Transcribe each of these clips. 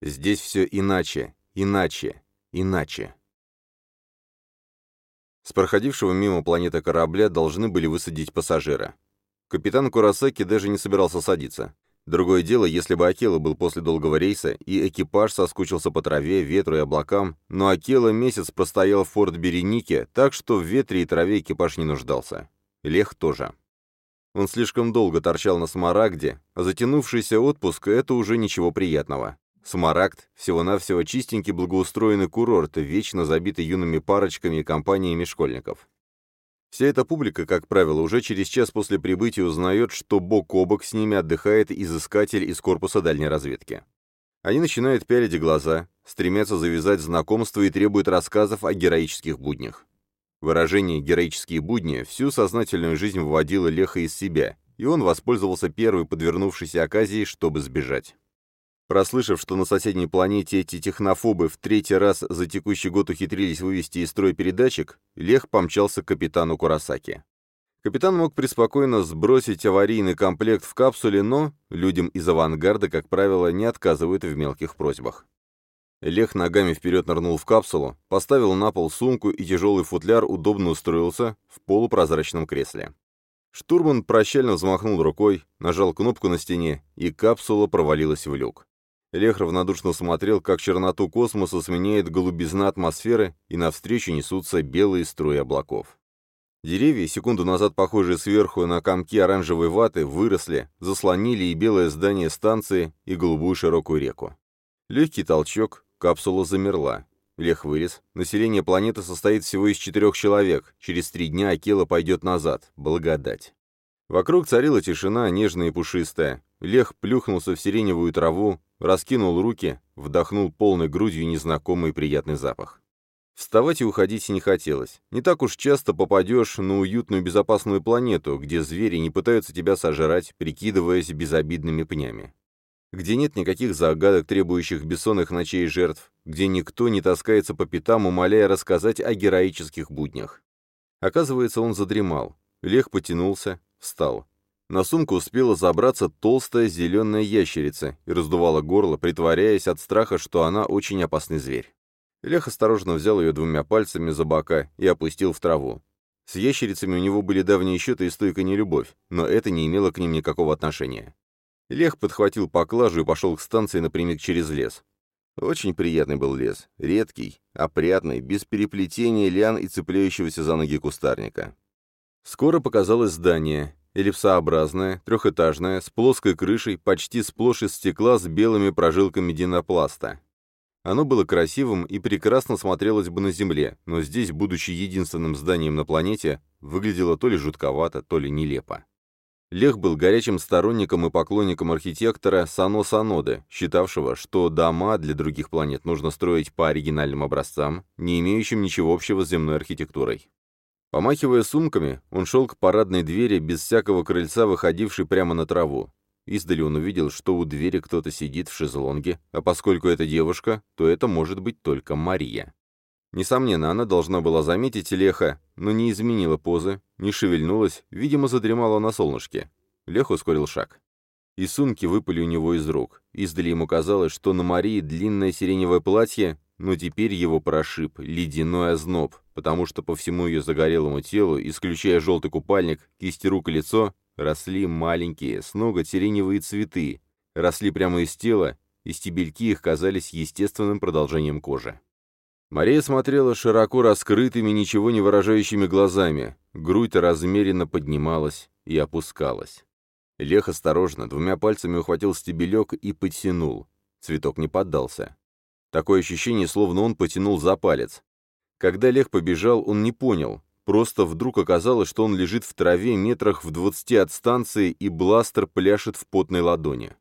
Здесь все иначе, иначе, иначе. С проходившего мимо планеты корабля должны были высадить пассажира. Капитан Курасаки даже не собирался садиться. Другое дело, если бы Акела был после долгого рейса, и экипаж соскучился по траве, ветру и облакам, но Акела месяц простоял в форт Беренике, так что в ветре и траве экипаж не нуждался. Лех тоже. Он слишком долго торчал на Смарагде, а затянувшийся отпуск — это уже ничего приятного. Смарагд — всего-навсего чистенький благоустроенный курорт, вечно забитый юными парочками и компаниями школьников. Вся эта публика, как правило, уже через час после прибытия узнает, что бок о бок с ними отдыхает изыскатель из корпуса дальней разведки. Они начинают пялить глаза, стремятся завязать знакомство и требуют рассказов о героических буднях. Выражение «героические будни» всю сознательную жизнь выводило Леха из себя, и он воспользовался первой подвернувшейся оказией, чтобы сбежать. Прослышав, что на соседней планете эти технофобы в третий раз за текущий год ухитрились вывести из строя передатчик, Лех помчался к капитану Курасаки. Капитан мог преспокойно сбросить аварийный комплект в капсуле, но людям из авангарда, как правило, не отказывают в мелких просьбах. Лех ногами вперед нырнул в капсулу, поставил на пол сумку и тяжелый футляр удобно устроился в полупрозрачном кресле. Штурман прощально взмахнул рукой, нажал кнопку на стене, и капсула провалилась в люк. Лех равнодушно смотрел, как черноту космоса сменяет голубизна атмосферы, и навстречу несутся белые струи облаков. Деревья, секунду назад похожие сверху на комки оранжевой ваты, выросли, заслонили и белое здание станции, и голубую широкую реку. Легкий толчок, Капсула замерла. Лех вылез. Население планеты состоит всего из четырех человек. Через три дня Акела пойдет назад. Благодать. Вокруг царила тишина, нежная и пушистая. Лех плюхнулся в сиреневую траву, раскинул руки, вдохнул полной грудью незнакомый приятный запах. Вставать и уходить не хотелось. Не так уж часто попадешь на уютную безопасную планету, где звери не пытаются тебя сожрать, прикидываясь безобидными пнями где нет никаких загадок, требующих бессонных ночей жертв, где никто не таскается по пятам, умоляя рассказать о героических буднях. Оказывается, он задремал. Лех потянулся, встал. На сумку успела забраться толстая зеленая ящерица и раздувала горло, притворяясь от страха, что она очень опасный зверь. Лех осторожно взял ее двумя пальцами за бока и опустил в траву. С ящерицами у него были давние счеты и стойкая нелюбовь, но это не имело к ним никакого отношения. Лех подхватил поклажу и пошел к станции напрямик через лес. Очень приятный был лес, редкий, опрятный, без переплетения лиан и цепляющегося за ноги кустарника. Скоро показалось здание, эллипсообразное, трехэтажное, с плоской крышей, почти сплошь из стекла с белыми прожилками динопласта. Оно было красивым и прекрасно смотрелось бы на Земле, но здесь, будучи единственным зданием на планете, выглядело то ли жутковато, то ли нелепо. Лех был горячим сторонником и поклонником архитектора Сано Саноды, считавшего, что дома для других планет нужно строить по оригинальным образцам, не имеющим ничего общего с земной архитектурой. Помахивая сумками, он шел к парадной двери без всякого крыльца, выходившей прямо на траву. Издали он увидел, что у двери кто-то сидит в шезлонге, а поскольку это девушка, то это может быть только Мария. Несомненно, она должна была заметить Леха, но не изменила позы, не шевельнулась, видимо, задремала на солнышке. Лех ускорил шаг. И сумки выпали у него из рук. Издали ему казалось, что на Марии длинное сиреневое платье, но теперь его прошиб ледяной озноб, потому что по всему ее загорелому телу, исключая желтый купальник, кисти рук и лицо, росли маленькие, с ноготь сиреневые цветы, росли прямо из тела, и стебельки их казались естественным продолжением кожи. Мария смотрела широко раскрытыми, ничего не выражающими глазами. Грудь размеренно поднималась и опускалась. Лех осторожно двумя пальцами ухватил стебелек и потянул. Цветок не поддался. Такое ощущение, словно он потянул за палец. Когда Лех побежал, он не понял. Просто вдруг оказалось, что он лежит в траве метрах в двадцати от станции, и бластер пляшет в потной ладони.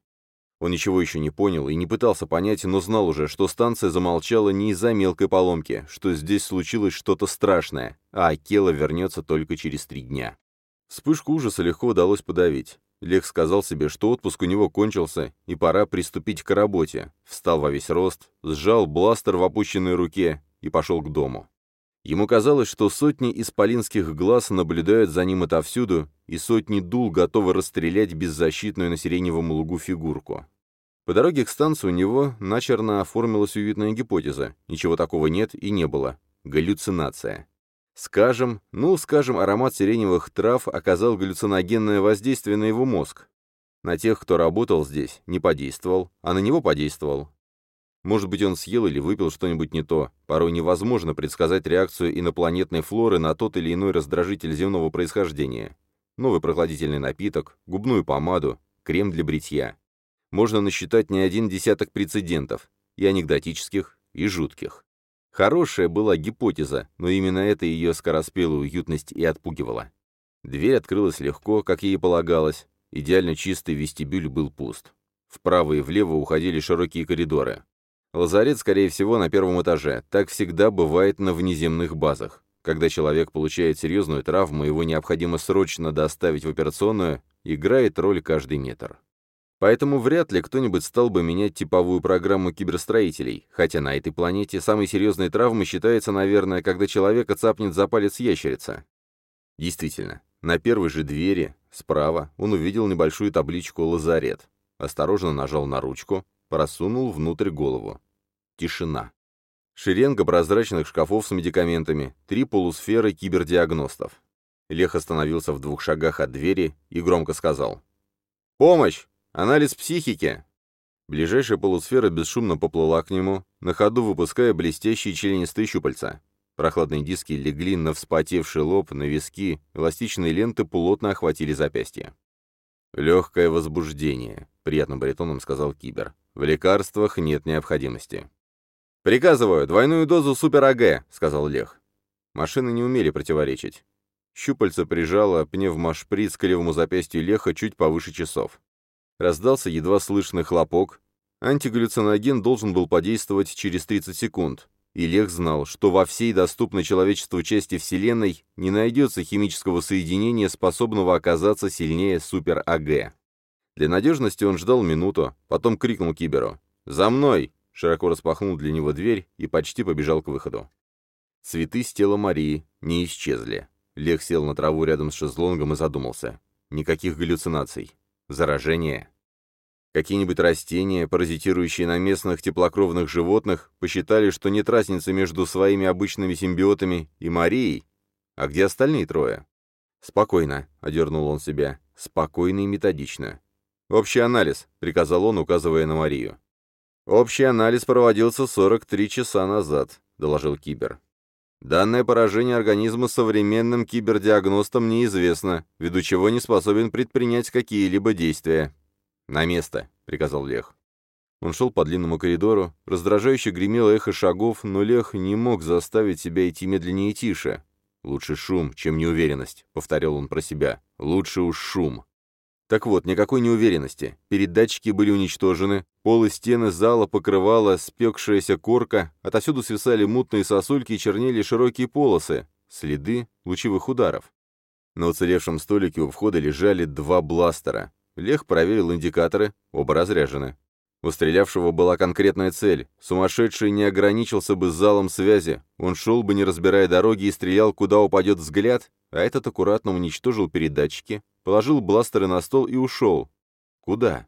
Он ничего еще не понял и не пытался понять, но знал уже, что станция замолчала не из-за мелкой поломки, что здесь случилось что-то страшное, а Акела вернется только через три дня. Вспышку ужаса легко удалось подавить. Лех сказал себе, что отпуск у него кончился, и пора приступить к работе. Встал во весь рост, сжал бластер в опущенной руке и пошел к дому. Ему казалось, что сотни исполинских глаз наблюдают за ним отовсюду, и сотни дул готовы расстрелять беззащитную на сиреневом лугу фигурку. По дороге к станции у него начерно оформилась уютная гипотеза. Ничего такого нет и не было. Галлюцинация. Скажем, ну, скажем, аромат сиреневых трав оказал галлюциногенное воздействие на его мозг. На тех, кто работал здесь, не подействовал, а на него подействовал. Может быть, он съел или выпил что-нибудь не то. Порой невозможно предсказать реакцию инопланетной флоры на тот или иной раздражитель земного происхождения. Новый прохладительный напиток, губную помаду, крем для бритья. Можно насчитать не один десяток прецедентов, и анекдотических, и жутких. Хорошая была гипотеза, но именно это ее скороспелую уютность и отпугивала. Дверь открылась легко, как ей полагалось. Идеально чистый вестибюль был пуст. Вправо и влево уходили широкие коридоры. Лазарет, скорее всего, на первом этаже. Так всегда бывает на внеземных базах. Когда человек получает серьезную травму, его необходимо срочно доставить в операционную, играет роль каждый метр. Поэтому вряд ли кто-нибудь стал бы менять типовую программу киберстроителей, хотя на этой планете самой серьезной травмой считается, наверное, когда человека цапнет за палец ящерица. Действительно, на первой же двери, справа, он увидел небольшую табличку «Лазарет». Осторожно нажал на ручку, просунул внутрь голову. Тишина. Шеренга прозрачных шкафов с медикаментами, три полусферы кибердиагностов. Лех остановился в двух шагах от двери и громко сказал. «Помощь! Анализ психики!» Ближайшая полусфера бесшумно поплыла к нему, на ходу выпуская блестящие членистые щупальца. Прохладные диски легли на вспотевший лоб, на виски, эластичные ленты плотно охватили запястье. «Легкое возбуждение», — приятным баритоном сказал Кибер. «В лекарствах нет необходимости». «Приказываю, двойную дозу супер-АГ», — сказал Лех. Машины не умели противоречить. Щупальца прижало пневмошприц к левому запястью Леха чуть повыше часов. Раздался едва слышный хлопок. Антигаллюциноген должен был подействовать через 30 секунд. И Лех знал, что во всей доступной человечеству части Вселенной не найдется химического соединения, способного оказаться сильнее супер-АГ. Для надежности он ждал минуту, потом крикнул Киберу. «За мной!» Широко распахнул для него дверь и почти побежал к выходу. Цветы с тела Марии не исчезли. Лех сел на траву рядом с шезлонгом и задумался. Никаких галлюцинаций. Заражение? Какие-нибудь растения, паразитирующие на местных теплокровных животных, посчитали, что нет разницы между своими обычными симбиотами и Марией? А где остальные трое? «Спокойно», — одернул он себя, — «спокойно и методично». «Общий анализ», — приказал он, указывая на Марию. «Общий анализ проводился 43 часа назад», — доложил Кибер. Данное поражение организма современным кибердиагностам неизвестно, ввиду чего не способен предпринять какие-либо действия. «На место», — приказал Лех. Он шел по длинному коридору, раздражающе гремело эхо шагов, но Лех не мог заставить себя идти медленнее и тише. «Лучше шум, чем неуверенность», — повторял он про себя. «Лучше уж шум». Так вот, никакой неуверенности. Передатчики были уничтожены, пол и стены зала покрывала спекшаяся корка, отовсюду свисали мутные сосульки и чернели широкие полосы, следы лучевых ударов. На уцелевшем столике у входа лежали два бластера. Лех проверил индикаторы, оба разряжены. У стрелявшего была конкретная цель. Сумасшедший не ограничился бы залом связи. Он шел бы, не разбирая дороги, и стрелял, куда упадет взгляд, а этот аккуратно уничтожил передатчики, положил бластеры на стол и ушел. Куда?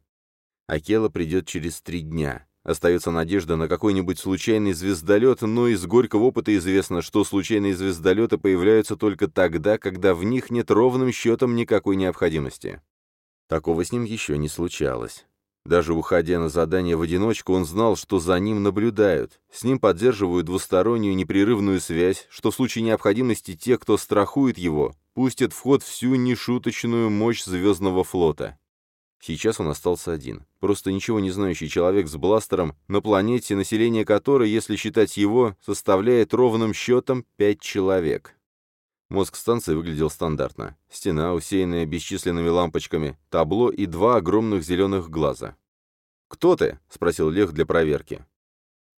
Акела придет через три дня. Остается надежда на какой-нибудь случайный звездолет, но из горького опыта известно, что случайные звездолеты появляются только тогда, когда в них нет ровным счетом никакой необходимости. Такого с ним еще не случалось. Даже уходя на задание в одиночку, он знал, что за ним наблюдают. С ним поддерживают двустороннюю непрерывную связь, что в случае необходимости те, кто страхует его, пустят в ход всю нешуточную мощь Звездного флота. Сейчас он остался один. Просто ничего не знающий человек с бластером на планете, население которой, если считать его, составляет ровным счетом пять человек. Мозг станции выглядел стандартно. Стена, усеянная бесчисленными лампочками, табло и два огромных зеленых глаза. «Кто ты?» — спросил Лех для проверки.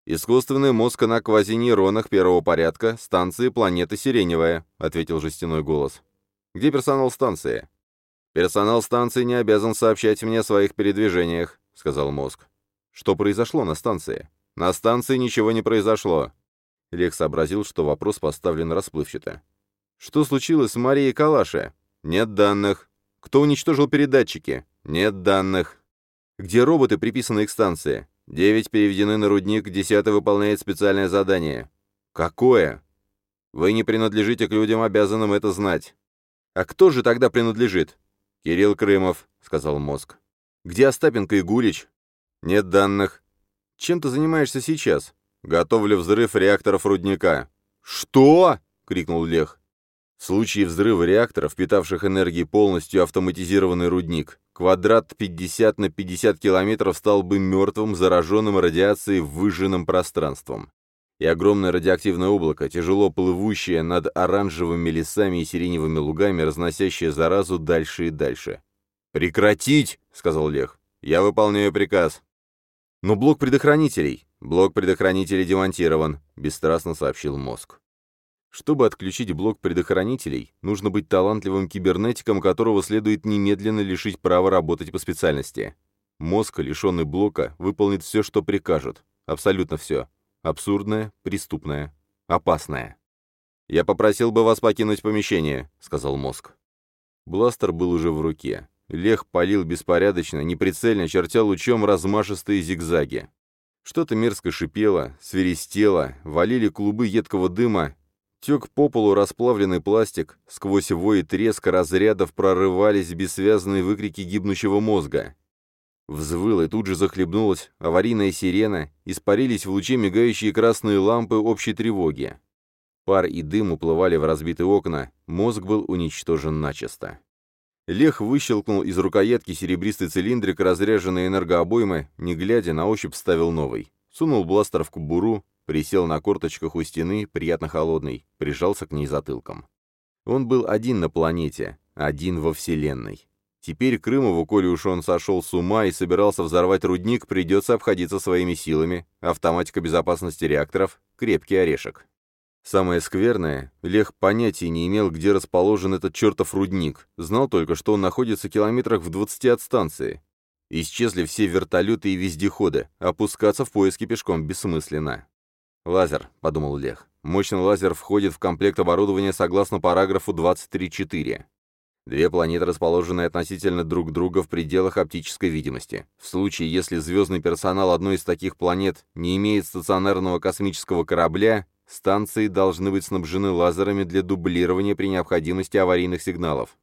«Искусственный мозг на квазинейронах первого порядка станции планеты Сиреневая», — ответил жестяной голос. «Где персонал станции?» «Персонал станции не обязан сообщать мне о своих передвижениях», — сказал мозг. «Что произошло на станции?» «На станции ничего не произошло». Лех сообразил, что вопрос поставлен расплывчато. Что случилось с Марией Калаше? Нет данных. Кто уничтожил передатчики? Нет данных. Где роботы, приписанные к станции? Девять переведены на рудник, десятый выполняет специальное задание. Какое? Вы не принадлежите к людям, обязанным это знать. А кто же тогда принадлежит? Кирилл Крымов, сказал мозг. Где Остапенко и Гулич? Нет данных. Чем ты занимаешься сейчас? Готовлю взрыв реакторов рудника. Что? крикнул Лех. В случае взрыва реакторов, питавших энергией полностью автоматизированный рудник, квадрат 50 на 50 километров стал бы мертвым, зараженным радиацией выжженным пространством. И огромное радиоактивное облако, тяжело плывущее над оранжевыми лесами и сиреневыми лугами, разносящее заразу дальше и дальше. «Прекратить!» — сказал Лех. «Я выполняю приказ». «Но блок предохранителей...» «Блок предохранителей демонтирован», — бесстрастно сообщил мозг. Чтобы отключить блок предохранителей, нужно быть талантливым кибернетиком, которого следует немедленно лишить права работать по специальности. Мозг, лишенный блока, выполнит все, что прикажут. Абсолютно все. Абсурдное, преступное, опасное. «Я попросил бы вас покинуть помещение», — сказал мозг. Бластер был уже в руке. Лех палил беспорядочно, неприцельно, чертя лучом размашистые зигзаги. Что-то мерзко шипело, свиристело, валили клубы едкого дыма, Тек по полу расплавленный пластик, сквозь вой и треск разрядов прорывались бессвязные выкрики гибнущего мозга. Взвыла и тут же захлебнулась аварийная сирена, испарились в луче мигающие красные лампы общей тревоги. Пар и дым уплывали в разбитые окна, мозг был уничтожен начисто. Лех выщелкнул из рукоятки серебристый цилиндрик разряженной энергообоймы, не глядя, на ощупь ставил новый. Сунул бластер в кобуру, Присел на корточках у стены, приятно холодный, прижался к ней затылком. Он был один на планете, один во Вселенной. Теперь Крымову, коли уж он сошел с ума и собирался взорвать рудник, придется обходиться своими силами. Автоматика безопасности реакторов — крепкий орешек. Самое скверное, Лех понятия не имел, где расположен этот чертов рудник. Знал только, что он находится километрах в 20 от станции. Исчезли все вертолеты и вездеходы. Опускаться в поиски пешком бессмысленно. «Лазер», — подумал Лех. «Мощный лазер входит в комплект оборудования согласно параграфу 23.4. Две планеты, расположенные относительно друг друга в пределах оптической видимости. В случае, если звездный персонал одной из таких планет не имеет стационарного космического корабля, станции должны быть снабжены лазерами для дублирования при необходимости аварийных сигналов.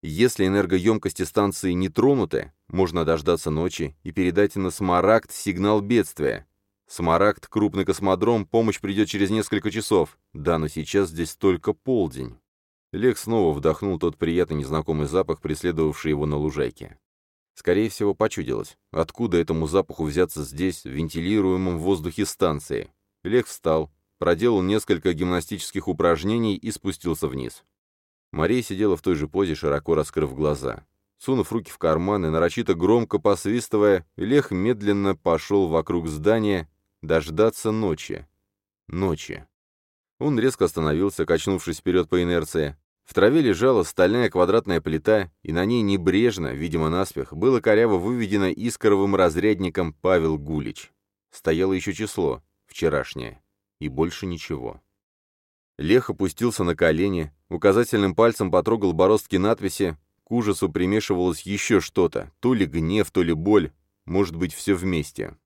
Если энергоемкости станции не тронуты, можно дождаться ночи и передать на Смарагд сигнал бедствия, Смарагд, крупный космодром, помощь придет через несколько часов. Да, но сейчас здесь только полдень. Лех снова вдохнул тот приятный незнакомый запах, преследовавший его на лужайке. Скорее всего, почудилось. Откуда этому запаху взяться здесь, в вентилируемом воздухе станции? Лех встал, проделал несколько гимнастических упражнений и спустился вниз. Мария сидела в той же позе, широко раскрыв глаза. Сунув руки в карманы, нарочито громко посвистывая, Лех медленно пошел вокруг здания, Дождаться ночи. Ночи. Он резко остановился, качнувшись вперед по инерции. В траве лежала стальная квадратная плита, и на ней небрежно, видимо наспех, было коряво выведено искоровым разрядником Павел Гулич. Стояло еще число, вчерашнее, и больше ничего. Лех опустился на колени, указательным пальцем потрогал бороздки надписи, к ужасу примешивалось еще что-то, то ли гнев, то ли боль, может быть, все вместе.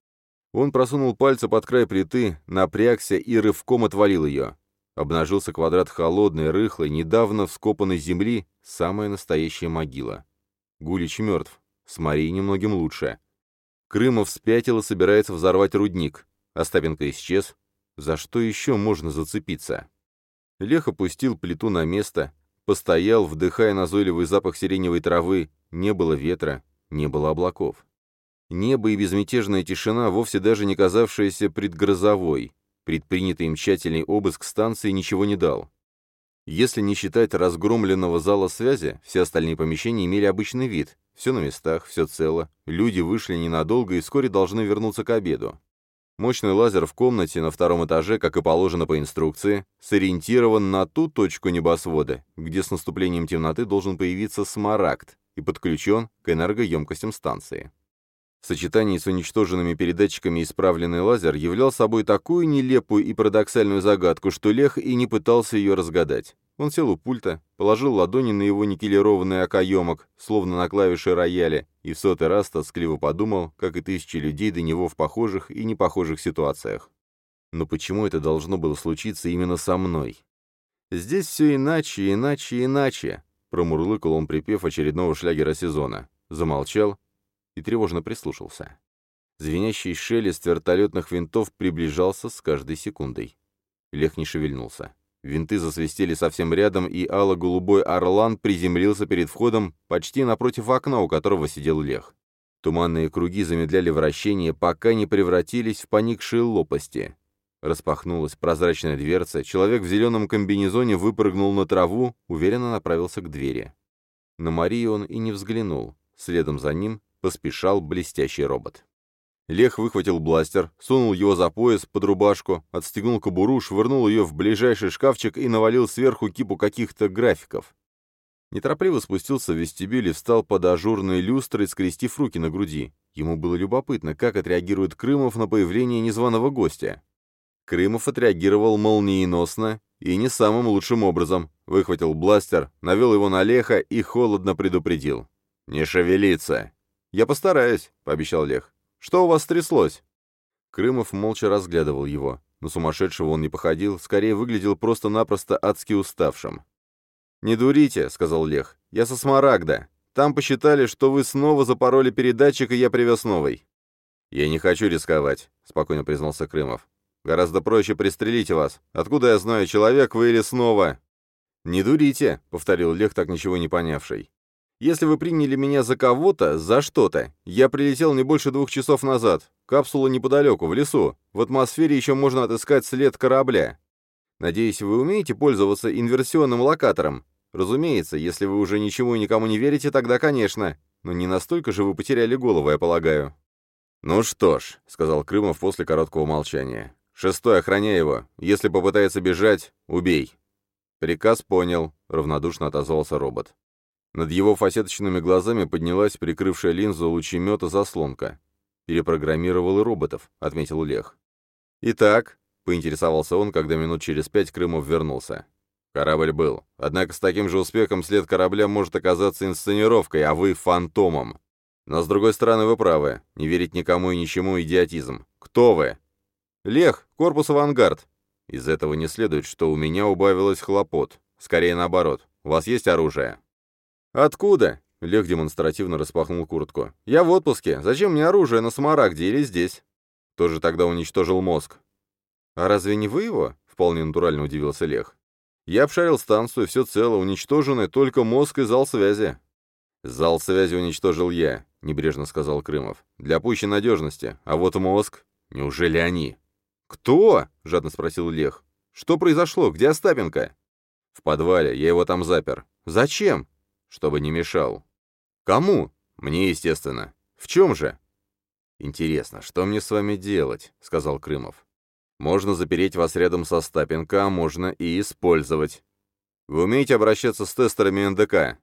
Он просунул пальцы под край плиты, напрягся и рывком отвалил ее. Обнажился квадрат холодной, рыхлой, недавно вскопанной земли, самая настоящая могила. Гулич мертв, с Марией немногим лучше. Крымов спятил и собирается взорвать рудник. Остапенко исчез. За что еще можно зацепиться? Лех опустил плиту на место, постоял, вдыхая назойливый запах сиреневой травы. Не было ветра, не было облаков. Небо и безмятежная тишина, вовсе даже не казавшаяся предгрозовой. Предпринятый им тщательный обыск станции ничего не дал. Если не считать разгромленного зала связи, все остальные помещения имели обычный вид. Все на местах, все цело. Люди вышли ненадолго и вскоре должны вернуться к обеду. Мощный лазер в комнате на втором этаже, как и положено по инструкции, сориентирован на ту точку небосвода, где с наступлением темноты должен появиться смарагд и подключен к энергоемкостям станции. В сочетании с уничтоженными передатчиками исправленный лазер являл собой такую нелепую и парадоксальную загадку, что Лех и не пытался ее разгадать. Он сел у пульта, положил ладони на его никелированный окоемок, словно на клавиши рояля, и в сотый раз тоскливо подумал, как и тысячи людей до него в похожих и непохожих ситуациях. Но почему это должно было случиться именно со мной? Здесь все иначе, иначе, иначе, промурлыкал он припев очередного шлягера сезона. Замолчал и тревожно прислушался. Звенящий шелест вертолетных винтов приближался с каждой секундой. Лех не шевельнулся. Винты засвистели совсем рядом, и ало-голубой орлан приземлился перед входом почти напротив окна, у которого сидел Лех. Туманные круги замедляли вращение, пока не превратились в поникшие лопасти. Распахнулась прозрачная дверца, человек в зеленом комбинезоне выпрыгнул на траву, уверенно направился к двери. На Марию он и не взглянул. Следом за ним поспешал блестящий робот. Лех выхватил бластер, сунул его за пояс под рубашку, отстегнул кобуру, швырнул ее в ближайший шкафчик и навалил сверху кипу каких-то графиков. Неторопливо спустился в вестибюль и встал под ажурной люстрой, скрестив руки на груди. Ему было любопытно, как отреагирует Крымов на появление незваного гостя. Крымов отреагировал молниеносно и не самым лучшим образом. Выхватил бластер, навел его на Леха и холодно предупредил. «Не шевелиться!» «Я постараюсь», — пообещал Лех. Что у вас стряслось?» Крымов молча разглядывал его. На сумасшедшего он не походил, скорее выглядел просто-напросто адски уставшим. «Не дурите», — сказал Лех. «Я со Смарагда. Там посчитали, что вы снова запороли передатчик, и я привез новый». «Я не хочу рисковать», — спокойно признался Крымов. «Гораздо проще пристрелить вас. Откуда я знаю, человек вы или снова?» «Не дурите», — повторил Лех, так ничего не понявший. Если вы приняли меня за кого-то, за что-то, я прилетел не больше двух часов назад. Капсула неподалеку, в лесу. В атмосфере еще можно отыскать след корабля. Надеюсь, вы умеете пользоваться инверсионным локатором? Разумеется, если вы уже ничему и никому не верите, тогда, конечно. Но не настолько же вы потеряли голову, я полагаю. «Ну что ж», — сказал Крымов после короткого молчания. «Шестой, охраняй его. Если попытается бежать, убей». «Приказ понял», — равнодушно отозвался робот. Над его фасеточными глазами поднялась прикрывшая линзу лучемета заслонка. «Перепрограммировал и роботов», — отметил Лех. «Итак», — поинтересовался он, когда минут через пять Крымов вернулся. «Корабль был. Однако с таким же успехом след корабля может оказаться инсценировкой, а вы — фантомом. Но, с другой стороны, вы правы. Не верить никому и ничему — идиотизм. Кто вы?» «Лех, корпус «Авангард». Из этого не следует, что у меня убавилось хлопот. Скорее наоборот. У вас есть оружие?» «Откуда?» — Лех демонстративно распахнул куртку. «Я в отпуске. Зачем мне оружие на Самарагде или здесь?» Тоже тогда уничтожил мозг. «А разве не вы его?» — вполне натурально удивился Лех. «Я обшарил станцию, все цело, уничтожены только мозг и зал связи». «Зал связи уничтожил я», — небрежно сказал Крымов. «Для пущей надежности. А вот мозг... Неужели они?» «Кто?» — жадно спросил Лех. «Что произошло? Где Остапенко?» «В подвале. Я его там запер». «Зачем?» Чтобы не мешал. Кому? Мне, естественно. В чем же? Интересно, что мне с вами делать? сказал Крымов. Можно запереть вас рядом со Стапенко, а можно и использовать. Вы умеете обращаться с тестерами НДК?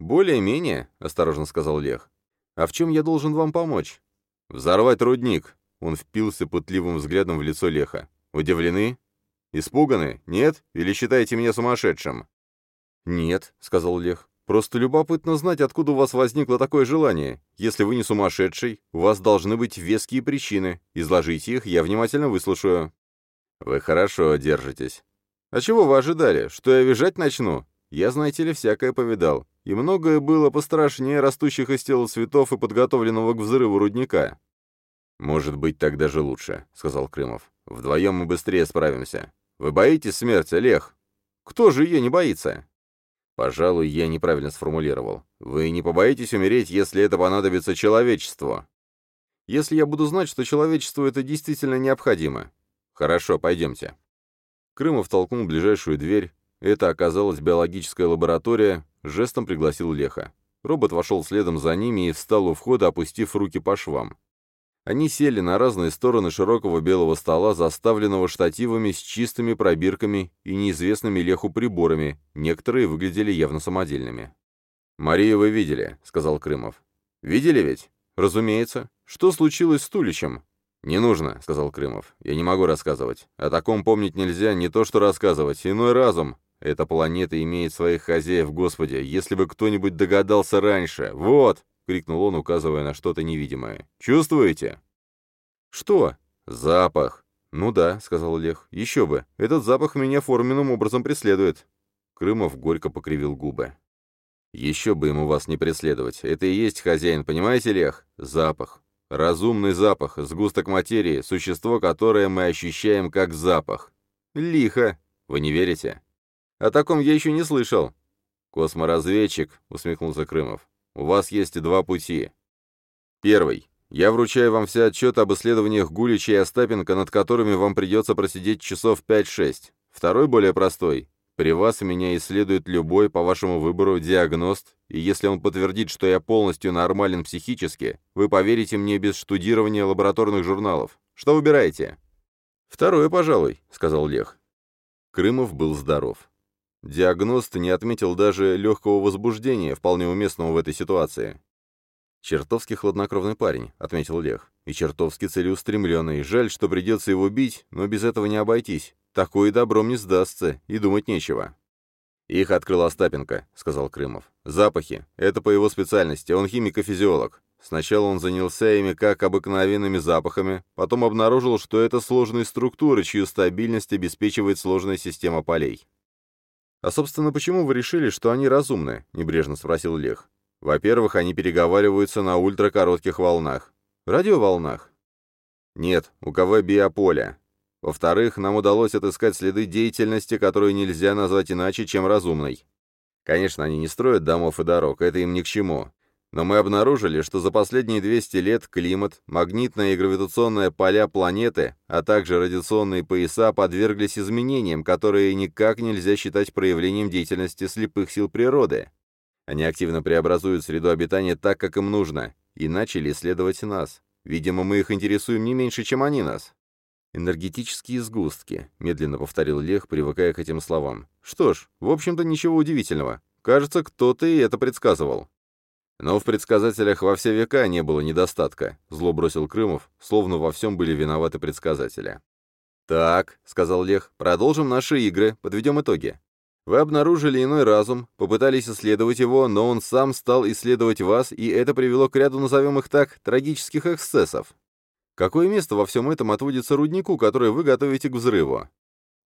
Более-менее, осторожно сказал Лех. А в чем я должен вам помочь? Взорвать рудник. Он впился пытливым взглядом в лицо Леха. Удивлены? Испуганы? Нет? Или считаете меня сумасшедшим? «Нет», — сказал Лех. Просто любопытно знать, откуда у вас возникло такое желание. Если вы не сумасшедший, у вас должны быть веские причины. Изложите их, я внимательно выслушаю». «Вы хорошо держитесь». «А чего вы ожидали? Что я визжать начну? Я, знаете ли, всякое повидал. И многое было пострашнее растущих из тела цветов и подготовленного к взрыву рудника». «Может быть, так даже лучше», — сказал Крымов. «Вдвоем мы быстрее справимся. Вы боитесь смерти, Олег? Кто же ее не боится?» Пожалуй, я неправильно сформулировал. Вы не побоитесь умереть, если это понадобится человечеству? Если я буду знать, что человечеству это действительно необходимо. Хорошо, пойдемте. Крымов толкнул ближайшую дверь. Это оказалась биологическая лаборатория, жестом пригласил Леха. Робот вошел следом за ними и встал у входа, опустив руки по швам. Они сели на разные стороны широкого белого стола, заставленного штативами с чистыми пробирками и неизвестными леху приборами, некоторые выглядели явно самодельными. «Марию вы видели», — сказал Крымов. «Видели ведь? «Разумеется. Что случилось с Туличем?» «Не нужно», — сказал Крымов. «Я не могу рассказывать. О таком помнить нельзя, не то что рассказывать. Иной разум. Эта планета имеет своих хозяев, Господи. Если бы кто-нибудь догадался раньше. Вот!» — крикнул он, указывая на что-то невидимое. «Чувствуете?» «Что?» «Запах». «Ну да», — сказал Лех. «Еще бы. Этот запах меня форменным образом преследует». Крымов горько покривил губы. «Еще бы ему вас не преследовать. Это и есть хозяин, понимаете, Лех? Запах. Разумный запах, сгусток материи, существо, которое мы ощущаем как запах. Лихо. Вы не верите?» «О таком я еще не слышал». «Косморазведчик», — усмехнулся Крымов. «У вас есть два пути. Первый. Я вручаю вам все отчеты об исследованиях Гулича и Остапенко, над которыми вам придется просидеть часов 5-6. Второй, более простой. При вас меня исследует любой, по вашему выбору, диагност, и если он подтвердит, что я полностью нормален психически, вы поверите мне без штудирования лабораторных журналов. Что выбираете?» «Второе, пожалуй», — сказал Лех. Крымов был здоров. Диагност не отметил даже легкого возбуждения, вполне уместного в этой ситуации. «Чертовски хладнокровный парень», — отметил Лех. «И чертовски целеустремленный. Жаль, что придется его бить, но без этого не обойтись. Такое добром не сдастся, и думать нечего». «Их открыл Остапенко», — сказал Крымов. «Запахи. Это по его специальности. Он химик и физиолог. Сначала он занялся ими как обыкновенными запахами, потом обнаружил, что это сложные структуры, чью стабильность обеспечивает сложная система полей. «А, собственно, почему вы решили, что они разумны?» — небрежно спросил Лех. «Во-первых, они переговариваются на ультракоротких волнах. Радиоволнах?» «Нет, у КВ биополя. Во-вторых, нам удалось отыскать следы деятельности, которую нельзя назвать иначе, чем разумной. Конечно, они не строят домов и дорог, это им ни к чему. Но мы обнаружили, что за последние 200 лет климат, магнитные и гравитационные поля планеты, а также радиационные пояса подверглись изменениям, которые никак нельзя считать проявлением деятельности слепых сил природы. Они активно преобразуют среду обитания так, как им нужно, и начали исследовать нас. Видимо, мы их интересуем не меньше, чем они нас. «Энергетические сгустки», — медленно повторил Лех, привыкая к этим словам. «Что ж, в общем-то, ничего удивительного. Кажется, кто-то и это предсказывал». «Но в предсказателях во все века не было недостатка», — зло бросил Крымов, словно во всем были виноваты предсказатели. «Так», — сказал Лех, — «продолжим наши игры, подведем итоги. Вы обнаружили иной разум, попытались исследовать его, но он сам стал исследовать вас, и это привело к ряду, назовем их так, трагических эксцессов. Какое место во всем этом отводится руднику, который вы готовите к взрыву?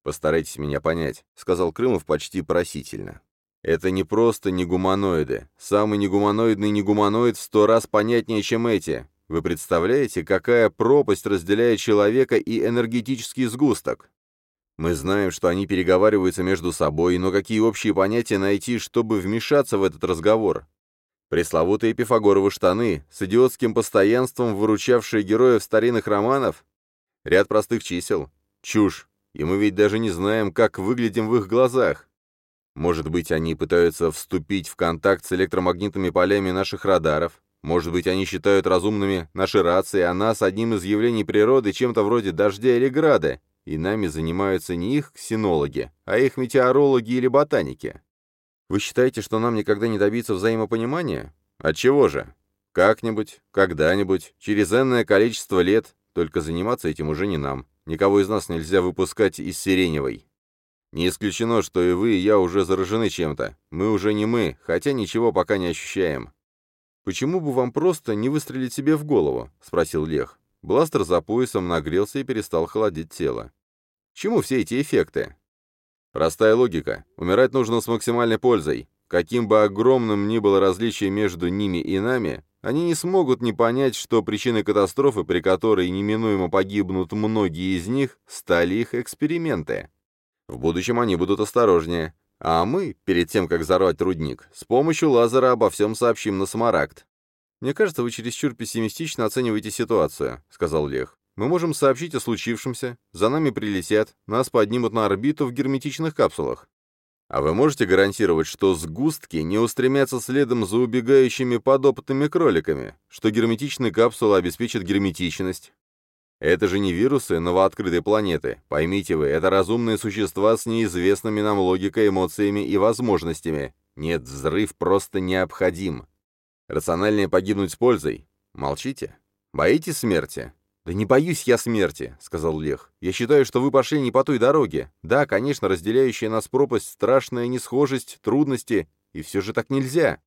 «Постарайтесь меня понять», — сказал Крымов почти просительно. «Это не просто негуманоиды. Самый негуманоидный негуманоид в сто раз понятнее, чем эти. Вы представляете, какая пропасть разделяет человека и энергетический сгусток? Мы знаем, что они переговариваются между собой, но какие общие понятия найти, чтобы вмешаться в этот разговор? Пресловутые пифагоровы штаны, с идиотским постоянством выручавшие героев старинных романов? Ряд простых чисел. Чушь. И мы ведь даже не знаем, как выглядим в их глазах. Может быть, они пытаются вступить в контакт с электромагнитными полями наших радаров? Может быть, они считают разумными наши рации, а нас одним из явлений природы, чем-то вроде дождя или града, и нами занимаются не их ксенологи, а их метеорологи или ботаники? Вы считаете, что нам никогда не добиться взаимопонимания? Отчего же? Как-нибудь, когда-нибудь, через энное количество лет, только заниматься этим уже не нам. Никого из нас нельзя выпускать из Сиреневой. Не исключено, что и вы, и я уже заражены чем-то. Мы уже не мы, хотя ничего пока не ощущаем. «Почему бы вам просто не выстрелить себе в голову?» — спросил Лех. Бластер за поясом нагрелся и перестал холодить тело. «Чему все эти эффекты?» Простая логика. Умирать нужно с максимальной пользой. Каким бы огромным ни было различие между ними и нами, они не смогут не понять, что причиной катастрофы, при которой неминуемо погибнут многие из них, стали их эксперименты. В будущем они будут осторожнее. А мы, перед тем, как взорвать рудник, с помощью лазера обо всем сообщим на Самаракт. «Мне кажется, вы чересчур пессимистично оцениваете ситуацию», — сказал Лех. Мы можем сообщить о случившемся, за нами прилетят, нас поднимут на орбиту в герметичных капсулах. А вы можете гарантировать, что сгустки не устремятся следом за убегающими подопытными кроликами, что герметичные капсулы обеспечат герметичность? Это же не вирусы новооткрытой планеты. Поймите вы, это разумные существа с неизвестными нам логикой, эмоциями и возможностями. Нет, взрыв просто необходим. Рациональнее погибнуть с пользой. Молчите? Боитесь смерти? «Да не боюсь я смерти», — сказал Лех. «Я считаю, что вы пошли не по той дороге. Да, конечно, разделяющая нас пропасть, страшная несхожесть, трудности, и все же так нельзя».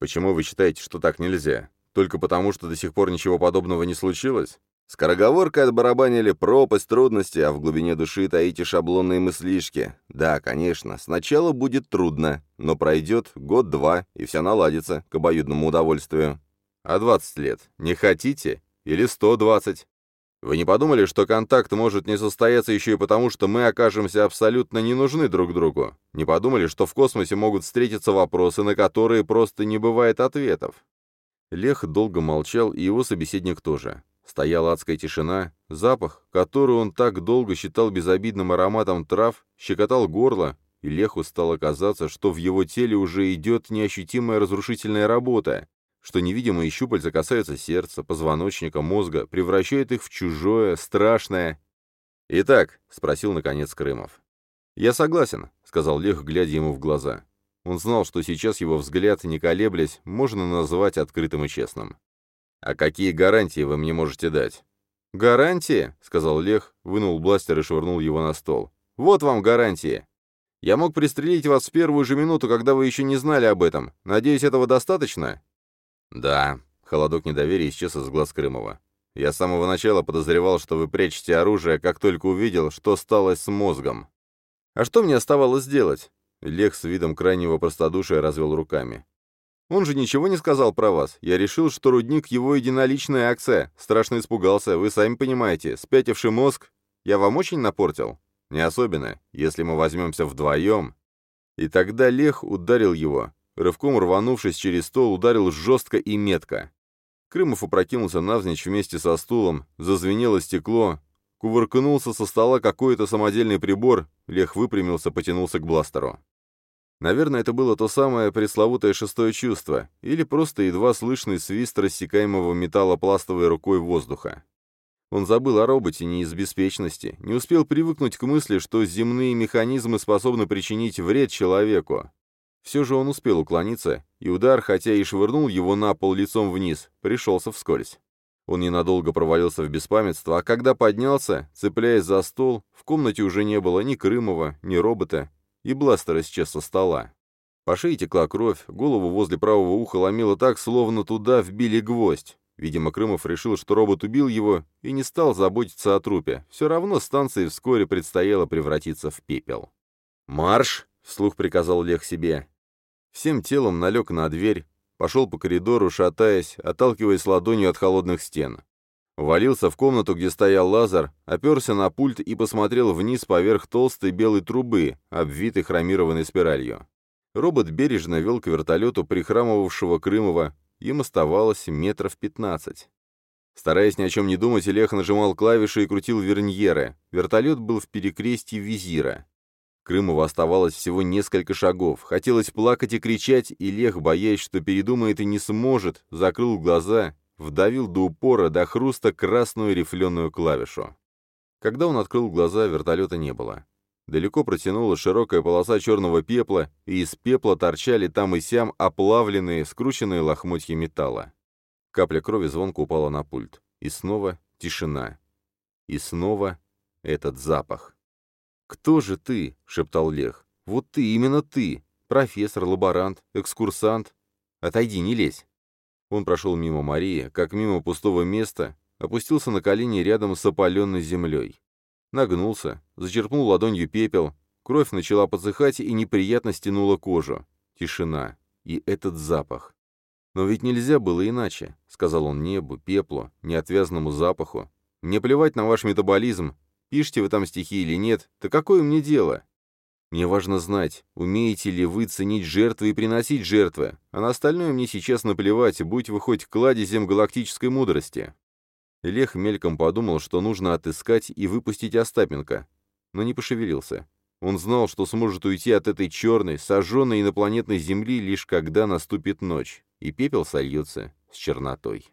«Почему вы считаете, что так нельзя? Только потому, что до сих пор ничего подобного не случилось?» Скороговоркой отбарабанили пропасть, трудности, а в глубине души таите шаблонные мыслишки. Да, конечно, сначала будет трудно, но пройдет год-два, и все наладится, к обоюдному удовольствию. А 20 лет не хотите? Или 120? Вы не подумали, что контакт может не состояться еще и потому, что мы окажемся абсолютно не нужны друг другу? Не подумали, что в космосе могут встретиться вопросы, на которые просто не бывает ответов? Лех долго молчал, и его собеседник тоже. Стояла адская тишина, запах, который он так долго считал безобидным ароматом трав, щекотал горло, и Леху стало казаться, что в его теле уже идет неощутимая разрушительная работа, что невидимые щупальца касаются сердца, позвоночника, мозга, превращают их в чужое, страшное. «Итак», — спросил наконец Крымов. «Я согласен», — сказал Лех, глядя ему в глаза. Он знал, что сейчас его взгляд, не колеблясь, можно назвать открытым и честным. «А какие гарантии вы мне можете дать?» «Гарантии?» — сказал Лех, вынул бластер и швырнул его на стол. «Вот вам гарантии. Я мог пристрелить вас в первую же минуту, когда вы еще не знали об этом. Надеюсь, этого достаточно?» «Да», — холодок недоверия исчез из глаз Крымова. «Я с самого начала подозревал, что вы прячете оружие, как только увидел, что стало с мозгом». «А что мне оставалось делать?» Лех с видом крайнего простодушия развел руками. «Он же ничего не сказал про вас. Я решил, что рудник — его единоличная акция. Страшно испугался, вы сами понимаете. Спятивший мозг. Я вам очень напортил?» «Не особенно, если мы возьмемся вдвоем». И тогда Лех ударил его, Рывком рванувшись через стол, ударил жестко и метко. Крымов опрокинулся навзничь вместе со стулом, зазвенело стекло, кувыркнулся со стола какой-то самодельный прибор, Лех выпрямился, потянулся к бластеру. Наверное, это было то самое пресловутое шестое чувство, или просто едва слышный свист рассекаемого металла пластовой рукой воздуха. Он забыл о роботе не из беспечности, не успел привыкнуть к мысли, что земные механизмы способны причинить вред человеку. Все же он успел уклониться, и удар, хотя и швырнул его на пол лицом вниз, пришелся вскользь. Он ненадолго провалился в беспамятство, а когда поднялся, цепляясь за стол, в комнате уже не было ни Крымова, ни робота, и бластер исчез со стола. По шее текла кровь, голову возле правого уха ломило так, словно туда вбили гвоздь. Видимо, Крымов решил, что робот убил его, и не стал заботиться о трупе. Все равно станции вскоре предстояло превратиться в пепел. «Марш!» — вслух приказал Лех себе. Всем телом налег на дверь, пошел по коридору, шатаясь, отталкиваясь ладонью от холодных стен. Валился в комнату, где стоял Лазар, оперся на пульт и посмотрел вниз поверх толстой белой трубы, обвитой хромированной спиралью. Робот бережно вел к вертолету прихрамывавшего Крымова, им оставалось метров пятнадцать. Стараясь ни о чем не думать, Лех нажимал клавиши и крутил верньеры. Вертолет был в перекрестии визира. Крымову оставалось всего несколько шагов. Хотелось плакать и кричать, и Лех, боясь, что передумает и не сможет, закрыл глаза, вдавил до упора, до хруста красную рифленую клавишу. Когда он открыл глаза, вертолета не было. Далеко протянула широкая полоса черного пепла, и из пепла торчали там и сям оплавленные, скрученные лохмотья металла. Капля крови звонко упала на пульт. И снова тишина. И снова этот запах. «Кто же ты?» — шептал Лех. «Вот ты, именно ты! Профессор, лаборант, экскурсант. Отойди, не лезь!» Он прошел мимо Марии, как мимо пустого места, опустился на колени рядом с опаленной землей. Нагнулся, зачерпнул ладонью пепел, кровь начала подсыхать и неприятно стянула кожу. Тишина. И этот запах. «Но ведь нельзя было иначе», — сказал он небу, пеплу, неотвязному запаху. «Мне плевать на ваш метаболизм, Пишите вы там стихи или нет, то какое мне дело? Мне важно знать, умеете ли вы ценить жертвы и приносить жертвы, а на остальное мне сейчас наплевать, будь вы хоть кладезем галактической мудрости». Лех мельком подумал, что нужно отыскать и выпустить Остапенко, но не пошевелился. Он знал, что сможет уйти от этой черной, сожженной инопланетной земли лишь когда наступит ночь, и пепел сольется с чернотой.